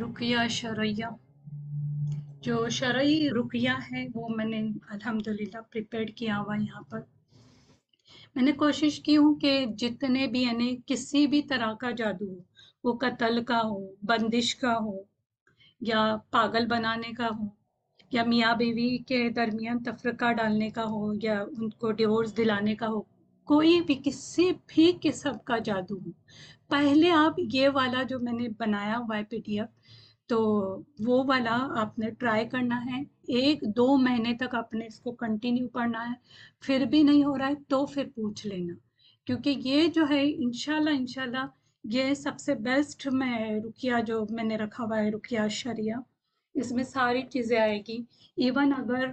رقیہ شرعیہ۔ جو شرعی رقیہ ہے، وہ میں نے الحمدللہ للہ کیا ہوا یہاں پر۔ میں نے کوشش کی ہوں کہ جتنے بھی یعنی کسی بھی طرح کا جادو ہو، وہ قتل کا ہو، بندش کا ہو، یا پاگل بنانے کا ہو، یا میاں بیوی کے درمیان تفرقہ ڈالنے کا ہو، یا ان کو ڈیورس دلانے کا ہو، کوئی بھی، کسی بھی قسم کا جادو ہو پہلے آپ یہ والا جو میں نے بنایا ہوا ہے پی ٹی ایف، تو وہ والا آپ نے ٹرائی کرنا ہے۔ ایک دو مہینے تک آپ نے اس کو کنٹینیو پڑھنا ہے۔ پھر بھی نہیں ہو رہا ہے تو پھر پوچھ لینا۔ کیونکہ یہ جو ہے، انشاءاللہ انشاءاللہ، یہ سب سے بیسٹ میں رکیا جو میں نے رکھا ہوا ہے، رکیا شریعہ، اس میں ساری چیزیں آئے گی۔ ایون اگر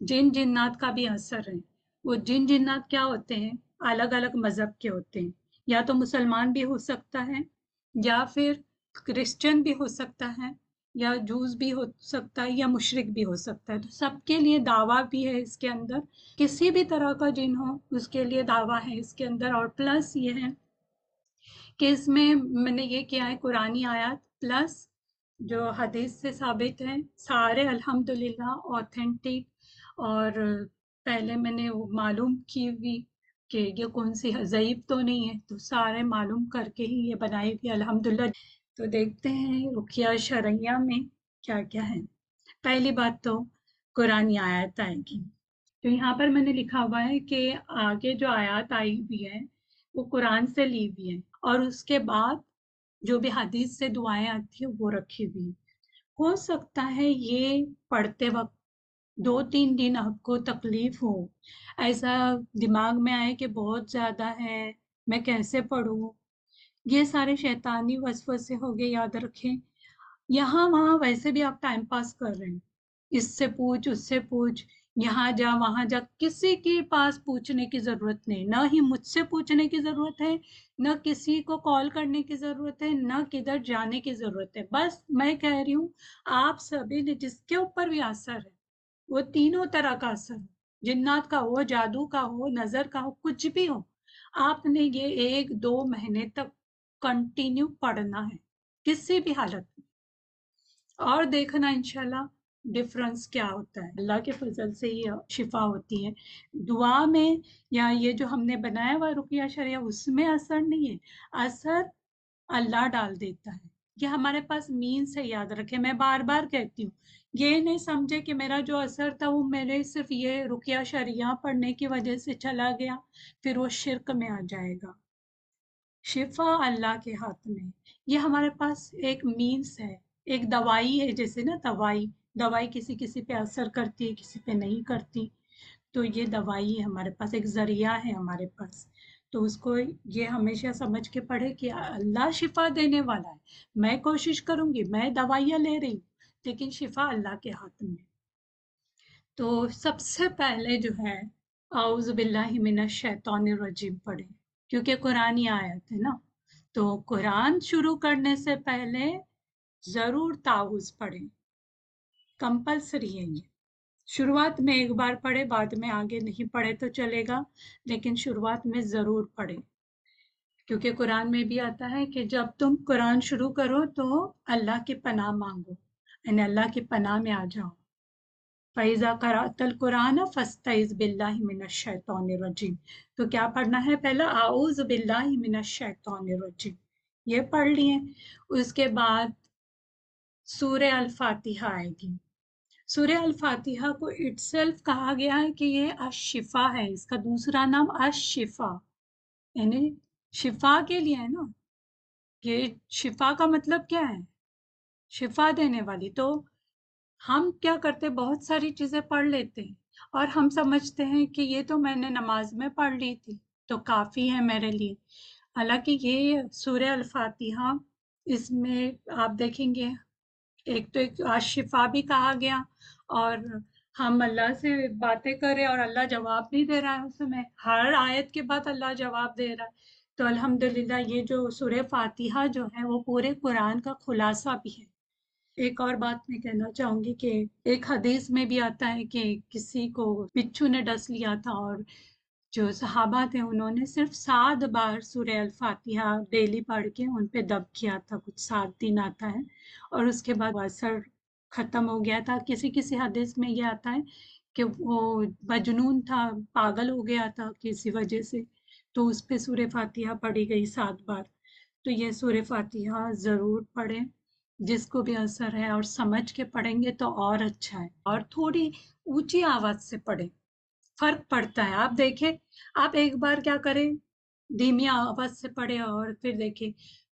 جن جنات کا بھی اثر ہے، وہ جن جنات کیا ہوتے ہیں؟ الگ الگ مذہب کے ہوتے ہیں۔ یا تو مسلمان بھی ہو سکتا ہے، یا پھر کرسچن بھی ہو سکتا ہے، یا جوز بھی ہو سکتا ہے، یا مشرق بھی ہو سکتا ہے۔ تو سب کے لیے دعویٰ بھی ہے اس کے اندر۔ کسی بھی طرح کا جن ہو، اس کے لیے دعویٰ ہے اس کے اندر۔ اور پلس یہ ہے کہ اس میں میں نے یہ کیا ہے قرآن آیات پلس جو حدیث سے ثابت ہیں سارے الحمد للہ اوتھینٹک اور پہلے میں نے معلوم کی ہوئی۔ کہ یہ کون سی ضعیب تو نہیں ہے، تو سارے معلوم کر کے ہی یہ بنائی گئی۔ الحمدللہ۔ تو دیکھتے ہیں رخیا شرعیہ میں کیا کیا ہے۔ پہلی بات تو قرآن آیات آئے گی۔ تو یہاں پر میں نے لکھا ہوا ہے کہ آگے جو آیات آئی ہوئی ہے، وہ قرآن سے لی ہوئی ہے۔ اور اس کے بعد جو بھی حدیث سے دعائیں آتی ہیں، وہ رکھی ہوئی ہو سکتا ہے یہ پڑھتے وقت دو تین دن آپ کو تکلیف ہو۔ ایسا دماغ میں آئے کہ بہت زیادہ ہے، میں کیسے پڑھوں؟ یہ سارے شیطانی وسوسے ہو گئے، یاد رکھیں۔ یہاں وہاں ویسے بھی آپ ٹائم پاس کر رہے ہیں۔ اس سے پوچھ، اس سے پوچھ، یہاں جا، وہاں جا، کسی کے پاس پوچھنے کی ضرورت نہیں۔ نہ ہی مجھ سے پوچھنے کی ضرورت ہے، نہ کسی کو کال کرنے کی ضرورت ہے، نہ کدھر جانے کی ضرورت ہے۔ بس میں کہہ رہی ہوں، آپ سبھی نے جس کے اوپر بھی اثر ہے وہ تینوں طرح کا اثر، جنات کا ہو، جادو کا ہو، نظر کا ہو، کچھ بھی ہو۔ آپ نے یہ ایک دو مہینے تک کنٹینیو پڑھنا ہے، کسی بھی حالت میں۔ اور دیکھنا انشاءاللہ ڈفرنس کیا ہوتا ہے۔ اللہ کے فضل سے ہی شفا ہوتی ہے۔ دعا میں یا یہ جو ہم نے بنایا ہوا رقیہ شریعہ، اس میں اثر نہیں ہے۔ اثر اللہ ڈال دیتا ہے۔ یہ ہمارے پاس مینس ہے، یاد رکھے میں بار بار کہتی ہوں، یہ نہیں سمجھے کہ میرا جو اثر تھا، وہ میرے صرف یہ رکیہ شریعہ پڑھنے کی وجہ سے چلا گیا، پھر وہ شرک میں آ جائے گا۔ شفا اللہ کے ہاتھ میں۔ یہ ہمارے پاس ایک مینس ہے، ایک دوائی ہے، جیسے نا دوائی۔ دوائی کسی کسی پہ اثر کرتی ہے، کسی پہ نہیں کرتی۔ تو یہ دوائی ہمارے پاس، ایک ذریعہ ہے ہمارے پاس۔ تو اس کو یہ ہمیشہ سمجھ کے پڑھے کہ اللہ شفا دینے والا ہے۔ میں کوشش کروں گی، میں دوائیاں لے رہی ہوں، لیکن شفا اللہ کے ہاتھ میں۔ تو سب سے پہلے جو ہے آؤز باللہ من الشیطان الرجیم پڑھے کیونکہ قرآن آیا تھا نا۔ تو قرآن شروع کرنے سے پہلے ضرور تعاوض پڑھیں۔ کمپلسری ہے یہ۔ شروعات میں ایک بار پڑھے، بعد میں آگے نہیں پڑھے تو چلے گا، لیکن شروعات میں ضرور پڑھے۔ کیونکہ قرآن میں بھی آتا ہے کہ جب تم قرآن شروع کرو تو اللہ کی پناہ مانگو یعنی اللہ کی پناہ میں آ جاؤ۔ فیضا قرات القرآن فستعز بلّہ من شیطون رجیم تو کیا پڑھنا ہے؟ پہلا آؤز بلّہ من شیطون رجیم یہ پڑھ لیے، اس کے بعد سورہ الفاتحہ آئے گی۔ سورہ الفاتحہ کو اٹ سیلف کہا گیا ہے کہ یہ اشفا ہے۔ اس کا دوسرا نام اشفا یعنی شفا کے لیے ہے نا۔ یہ شفا کا مطلب کیا ہے؟ شفا دینے والی۔ تو ہم کیا کرتے؟ بہت ساری چیزیں پڑھ لیتے ہیں اور ہم سمجھتے ہیں کہ یہ تو میں نے نماز میں پڑھ لی تھی، تو کافی ہے میرے لیے۔ حالانکہ یہ سورہ الفاتحہ، اس میں آپ دیکھیں گے ایک تو ایک شفا بھی کہا گیا اور ہم اللہ سے باتیں کرے اور اللہ جواب نہیں دے رہا ہے اس میں۔ ہر آیت کے بعد اللہ جواب دے رہا ہے۔ تو الحمد یہ جو سورہ فاتحہ جو ہے وہ پورے قرآن کا خلاصہ بھی ہے۔ ایک اور بات میں کہنا چاہوں گی کہ ایک حدیث میں بھی آتا ہے کہ کسی کو بچھو نے ڈس لیا تھا اور جو صحابہ تھے، انہوں نے صرف سات بار سورہ الفاتحہ ڈیلی پڑھ کے ان پہ دب کیا تھا، کچھ سات دن آتا ہے۔ اور اس کے بعد اثر ختم ہو گیا تھا۔ کسی کسی حدیث میں یہ آتا ہے کہ وہ بجنون تھا، پاگل ہو گیا تھا کسی وجہ سے، تو اس پہ سورہ فاتحہ پڑھی گئی سات بار۔ تو یہ سورہ فاتحہ ضرور پڑھیں۔ جس کو بھی اثر ہے اور سمجھ کے پڑھیں گے تو اور اچھا ہے۔ اور تھوڑی اونچی آواز سے پڑھیں۔ فرق پڑتا ہے۔ آپ دیکھیں، آپ ایک بار کیا کریں، دھیمی آواز سے پڑھے اور پھر دیکھیں،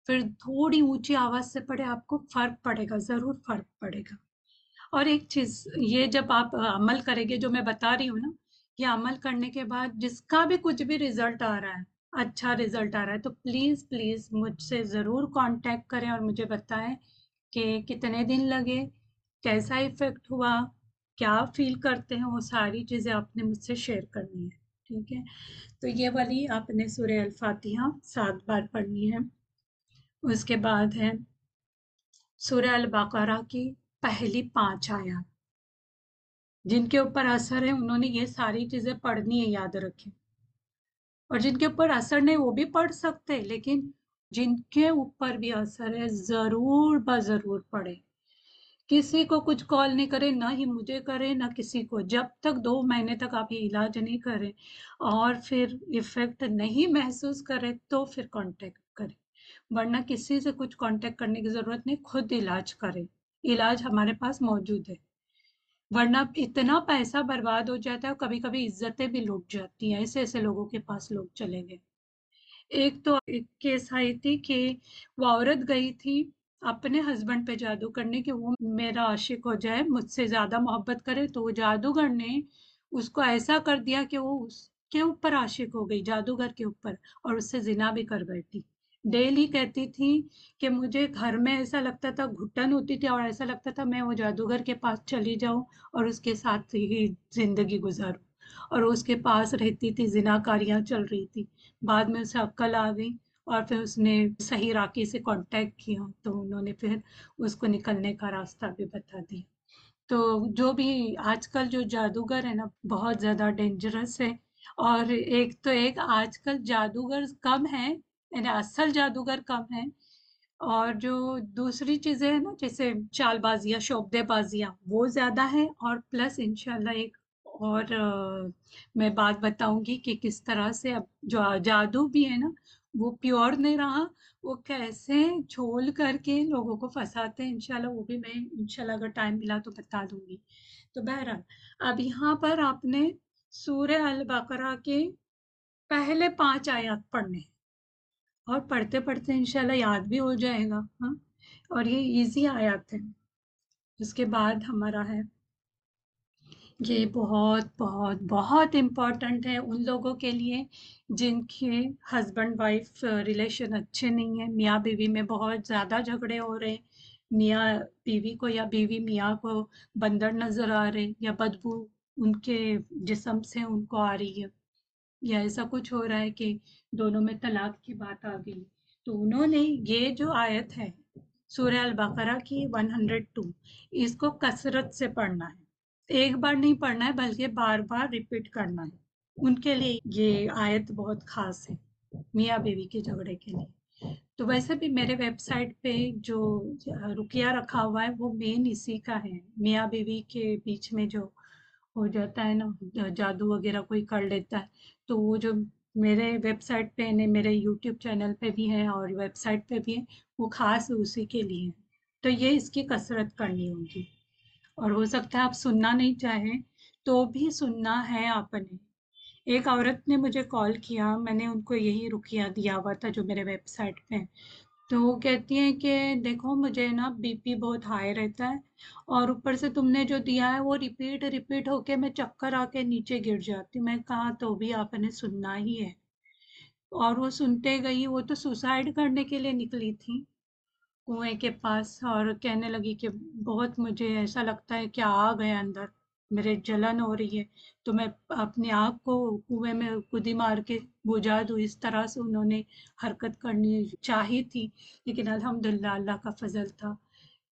پھر تھوڑی اونچی آواز سے پڑھے آپ کو فرق پڑے گا، ضرور فرق پڑے گا۔ اور ایک چیز، یہ جب آپ عمل کریں گے، جو میں بتا رہی ہوں نا یہ عمل کرنے کے بعد جس کا بھی کچھ بھی رزلٹ آ رہا ہے اچھا رزلٹ آ رہا ہے، تو پلیز پلیز مجھ سے ضرور کانٹیکٹ کریں اور مجھے بتائیں کہ کتنے دن لگے، کیسا افیکٹ ہوا کیا فیل کرتے ہیں وہ ساری چیزیں آپ نے مجھ سے شیئر کرنی ہے ٹھیک ہے؟ تو یہ والی آپ نے سورہ الفاتحہ سات بار پڑھنی ہے۔ اس کے بعد ہے سورہ البقرہ کی پہلی پانچ آیا جن کے اوپر اثر ہے، انہوں نے یہ ساری چیزیں پڑھنی ہے یاد رکھیں۔ اور جن کے اوپر اثر نہیں، وہ بھی پڑھ سکتے لیکن جن کے اوپر بھی اثر ہے، ضرور بضرور پڑھیں۔ کسی کو کچھ کال نہیں کرے، نہ ہی مجھے کرے، نہ کسی کو۔ جب تک دو مہینے تک آپ یہ علاج نہیں کریں اور پھر افیکٹ نہیں محسوس کرے تو پھر کانٹیکٹ کریں۔ ورنہ کسی سے کچھ کانٹیکٹ کرنے کی ضرورت نہیں، خود علاج کریں۔ علاج ہمارے پاس موجود ہے۔ ورنہ اتنا پیسہ برباد ہو جاتا ہے کبھی کبھی عزتیں بھی لوٹ جاتی ہیں۔ ایسے ایسے لوگوں کے پاس لوگ چلے گئے۔ ایک تو ایک کیس آئی تھی کہ وہ عورت گئی تھی اپنے ہسبینڈ پہ جادو کرنے کہ وہ میرا عاشق ہو جائے، مجھ سے زیادہ محبت کرے، تو وہ جادوگر نے اس کو ایسا کر دیا کہ وہ اس کے اوپر عاشق ہو گئی، جادوگر کے اوپر، اور اس سے زنا بھی کر بیٹھی۔ ڈیلی کہتی تھی کہ مجھے گھر میں ایسا لگتا تھا گھٹن ہوتی تھی، اور ایسا لگتا تھا میں وہ جادوگر کے پاس چلی جاؤں اور اس کے ساتھ ہی زندگی گزاروں۔ اور اس کے پاس رہتی تھی زنا کاریاں چل رہی تھی بعد میں اسے عقل آ گئی اور پھر اس نے صحیح راکی سے کانٹیکٹ کیا، تو انہوں نے پھر اس کو نکلنے کا راستہ بھی بتا دیا۔ تو جو بھی آج کل جو جادوگر ہے نا، بہت زیادہ ڈینجرس ہے اور ایک تو ایک، آج کل جادوگر کم ہیں یعنی اصل جادوگر کم ہیں۔ اور جو دوسری چیزیں ہیں نا، جیسے چال بازیاں شعبے بازیاں، وہ زیادہ ہیں۔ اور پلس انشاءاللہ ایک اور میں بات بتاؤں گی کہ کس طرح سے اب جو جادو بھی ہے نا وہ پیور نہیں رہا، وہ کیسے جھول کر کے لوگوں کو پھنساتے ہیں؟ انشاءاللہ وہ بھی میں انشاءاللہ اگر ٹائم ملا تو بتا دوں گی۔ تو بہرحال، اب یہاں پر آپ نے سورہ البقرہ کے پہلے پانچ آیات پڑھنے اور پڑھتے پڑھتے انشاءاللہ یاد بھی ہو جائے گا ہاں؟ اور یہ ایزی آیات ہیں۔ اس کے بعد ہمارا ہے یہ بہت بہت بہت امپورٹنٹ ہے ان لوگوں کے لیے جن کے ہسبینڈ وائف ریلیشن اچھے نہیں ہیں۔ میاں بیوی میں بہت زیادہ جھگڑے ہو رہے ہیں۔ میاں بیوی کو یا بیوی میاں کو بندر نظر آ رہے یا بدبو ان کے جسم سے ان کو آ رہی ہے یا ایسا کچھ ہو رہا ہے کہ دونوں میں طلاق کی بات آ گئی۔ تو انہوں نے یہ جو آیت ہے سورہ البقرہ کی 102 اس کو کثرت سے پڑھنا ہے۔ ایک بار نہیں پڑھنا ہے، بلکہ بار بار ریپیٹ کرنا ہے۔ ان کے لیے یہ آیت بہت خاص ہے، میاں بیوی کے جھگڑے کے لیے۔ تو ویسے بھی میرے ویب سائٹ پہ جو رکیہ رکھا ہوا ہے، وہ مین اسی کا ہے۔ میاں بیوی کے بیچ میں جو ہو جاتا ہے نا، جادو وغیرہ کوئی کر لیتا ہے، تو وہ جو میرے ویب سائٹ پہ نے، میرے یوٹیوب چینل پہ بھی ہیں اور ویب سائٹ پہ بھی ہیں وہ خاص اسی کے لیے ہیں تو یہ اس کی کثرت کرنی ہوگی۔ اور ہو سکتا ہے آپ سننا نہیں چاہیں تو بھی سننا ہے آپ نے۔ ایک عورت نے مجھے کال کیا، میں نے ان کو یہی رکیہ دیا ہوا تھا جو میرے ویب سائٹ پہ۔ تو وہ کہتی ہیں کہ دیکھو مجھے نا بی پی بہت ہائی رہتا ہے اور اوپر سے تم نے جو دیا ہے وہ ریپیٹ ریپیٹ ہو کے میں چکر آ کے نیچے گر جاتی۔ میں کہا تو بھی آپ نے سننا ہی ہے۔ اور وہ سنتے گئی، وہ تو سوسائڈ کرنے کے لیے نکلی تھی کنویں کے پاس اور کہنے لگی کہ بہت مجھے ایسا لگتا ہے کہ آ گیا اندر، میرے جلن ہو رہی ہے۔ تو میں اپنے آپ کو کنویں میں کدی مار کے بجھا دوں۔ اس طرح سے انہوں نے حرکت کرنی چاہی تھی، لیکن الحمدللہ اللہ کا فضل تھا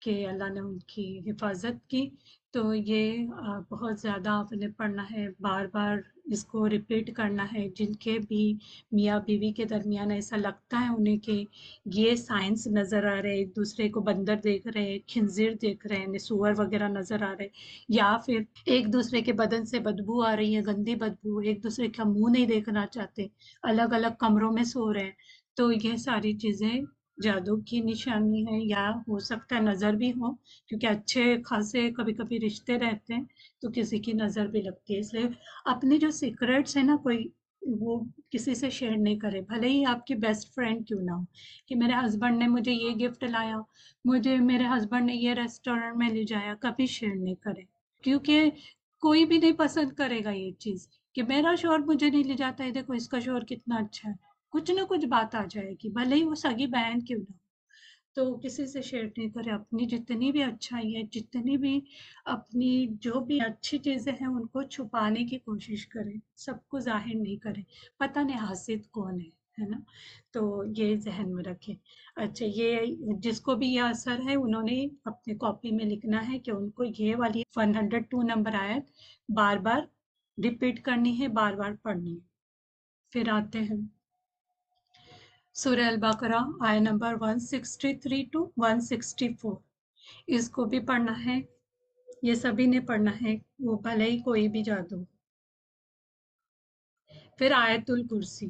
کہ اللہ نے ان کی حفاظت کی۔ تو یہ بہت زیادہ آپ نے پڑھنا ہے، بار بار اس کو ریپیٹ کرنا ہے۔ جن کے بھی میاں بیوی کے درمیان ایسا لگتا ہے، انہیں کہ یہ سائنس نظر آ رہے، ایک دوسرے کو بندر دیکھ رہے، کھنزیر دیکھ رہے ہیں سور وغیرہ نظر آ رہے، یا پھر ایک دوسرے کے بدن سے بدبو آ رہی ہے، گندی بدبو، ایک دوسرے کا منہ نہیں دیکھنا چاہتے، الگ الگ کمروں میں سو رہے ہیں۔ تو یہ ساری چیزیں جادو کی نشانی ہے یا ہو سکتا ہے نظر بھی ہو، کیونکہ اچھے خاصے کبھی کبھی رشتے رہتے ہیں، تو کسی کی نظر بھی لگتی ہے۔ اس لیے اپنے جو سیکرٹس ہیں نا، کوئی وہ کسی سے شیئر نہیں کرے۔ بھلے ہی آپ کی بیسٹ فرینڈ کیوں نہ ہو؟ کہ میرے ہسبینڈ نے مجھے یہ گفٹ لایا، مجھے میرے ہسبینڈ نے یہ ریسٹورینٹ میں لے جایا، کبھی شیئر نہیں کرے۔ کیونکہ کوئی بھی نہیں پسند کرے گا یہ چیز۔ کہ میرا شور مجھے نہیں لے جاتا ہے دیکھو اس کا شور کتنا اچھا ہے۔ کچھ نہ کچھ بات آ جائے گی، بھلے ہی وہ سگی بہن کیوں نہ ہو۔ تو کسی سے شیئر نہیں کرے، اپنی جتنی بھی اچھائی ہے، جتنی بھی اپنی جو بھی اچھی چیزیں ہیں، ان کو چھپانے کی کوشش کرے۔ سب کو ظاہر نہیں کرے۔ پتہ نہیں حاصل کون ہے ہے نا؟ تو یہ ذہن میں رکھے۔ اچھا یہ جس کو بھی یہ اثر ہے، انہوں نے اپنے کاپی میں لکھنا ہے کہ ان کو یہ والی ون ہنڈریڈ ٹو نمبر آیت بار بار ریپیٹ کرنی ہے، بار بار پڑھنی ہے۔ پھر آتے ہیں۔ سورہ البقرہ آئے نمبر 163 ٹو 164 اس کو بھی پڑھنا ہے، یہ سبھی نے پڑھنا ہے، وہ بھلے ہی کوئی بھی جادو۔ پھر آیت الکرسی۔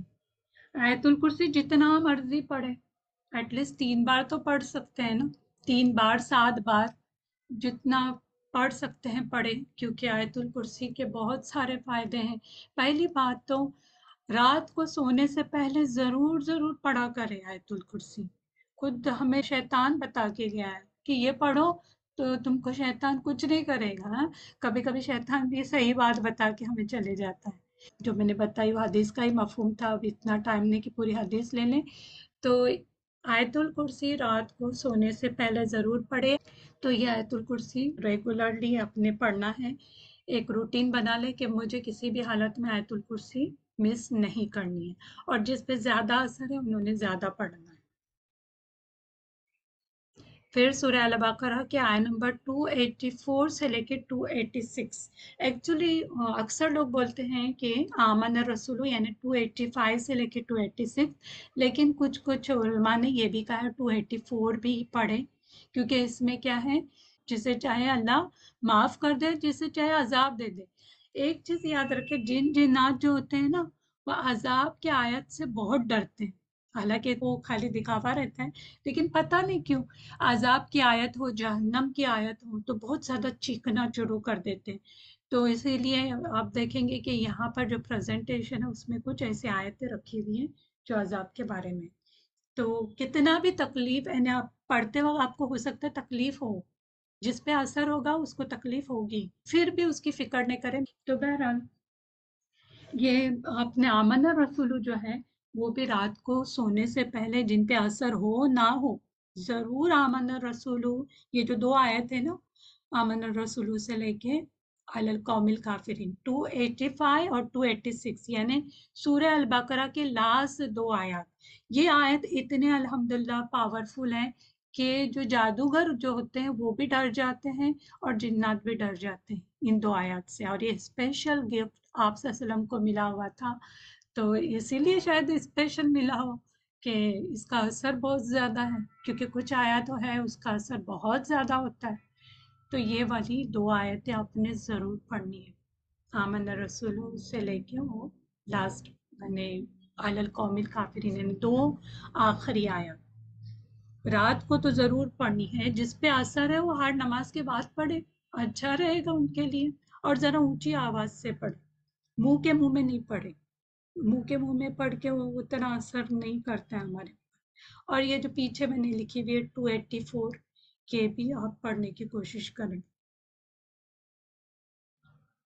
آیت الکرسی جتنا مرضی پڑھے ایٹ لیسٹ تین بار تو پڑھ سکتے ہیں نا۔ تین بار، سات بار جتنا پڑھ سکتے ہیں پڑھے کیونکہ آیت الکرسی کے بہت سارے فائدے ہیں۔ پہلی بات تو رات کو سونے سے پہلے ضرور ضرور پڑھا کرے آیت الکرسی۔ خود ہمیں شیطان بتا کے گیا ہے کہ یہ پڑھو تو تم کو شیطان کچھ نہیں کرے گا ہاں؟ کبھی کبھی شیطان بھی صحیح بات بتا کے ہمیں چلے جاتا ہے۔ جو میں نے بتائی وہ حدیث کا ہی مفہوم تھا، اب اتنا ٹائم نہیں کہ پوری حدیث لے لیں۔ تو آیت الکرسی رات کو سونے سے پہلے ضرور پڑھے۔ تو یہ آیت الکرسی ریگولرلی اپنے پڑھنا ہے۔ ایک روٹین بنا لے کہ مجھے کسی بھی حالت میں آیت الکرسی مس نہیں کرنی ہے۔ اور جس پہ زیادہ اثر ہے، انہوں نے زیادہ پڑھنا ہے۔ پھر سورہ البقرہ کے آئے نمبر 284 سے لے کے 286 ایکچولی اکثر لوگ بولتے ہیں کہ آمن رسول یعنی 285 سے لے کے 286 لیکن کچھ کچھ علماء نے یہ بھی کہا 284 بھی پڑھے کیونکہ اس میں کیا ہے؟ جسے چاہے اللہ معاف کر دے، جسے چاہے عذاب دے دے۔ ایک چیز یاد رکھے جن جنات جو ہوتے ہیں نا، وہ عذاب کی آیت سے بہت ڈرتے ہیں۔ حالانکہ وہ خالی دکھاوا رہتا ہے، لیکن پتہ نہیں کیوں، عذاب کی آیت ہو، جہنم کی آیت ہو، تو بہت زیادہ چیخنا شروع کر دیتے ہیں۔ تو اسی لیے آپ دیکھیں گے کہ یہاں پر جو پریزنٹیشن ہے، اس میں کچھ ایسی آیتیں رکھی ہوئی ہیں جو عذاب کے بارے میں۔ تو کتنا بھی تکلیف یعنی آپ پڑھتے وقت آپ کو ہو سکتا ہے تکلیف ہو جس پہ اثر ہوگا اس کو تکلیف ہوگی۔ پھر بھی اس کی فکر نہیں کریں۔ تو بہرحال یہ اپنے آمن رسولو جو ہے، وہ بھی رات کو سونے سے پہلے جن پہ اثر ہو نہ ہو، ضرور آمن رسولو یہ جو دو آئے تھے نا، آمن رسولو سے لے کے القومل کافرین 285 اور 286 یعنی سورہ البقرہ کے لاسٹ دو آیات۔ یہ آیت اتنے الحمدللہ پاورفل ہیں کہ جو جادوگر جو ہوتے ہیں وہ بھی ڈر جاتے ہیں اور جنات بھی ڈر جاتے ہیں ان دو آیات سے اور یہ اسپیشل گفٹ آپ سے وسلم کو ملا ہوا تھا۔ تو اسی لیے شاید اسپیشل ملا ہو کہ اس کا اثر بہت زیادہ ہے کیونکہ کچھ آیا تو ہے اس کا اثر بہت زیادہ ہوتا ہے۔ تو یہ والی دو آیتیں آپ نے ضرور پڑھنی ہے آمن رسول سے لے کے وہ لاسٹ یعنی القومل کافرین یعنی دو آخری آیت رات کو تو ضرور پڑھنی ہے۔ جس پہ اثر ہے وہ ہر نماز کے بعد پڑھے۔ اچھا رہے گا ان کے لیے۔ اور ذرا اونچی آواز سے پڑھے۔ منہ کے منہ میں نہیں پڑھے۔ منہ کے منہ میں پڑھ کے وہ اتنا اثر نہیں کرتا ہے ہمارے اور یہ جو پیچھے میں نے لکھی ہوئی ہے ٹو ایٹی فور کے بھی آپ پڑھنے کی کوشش کریں۔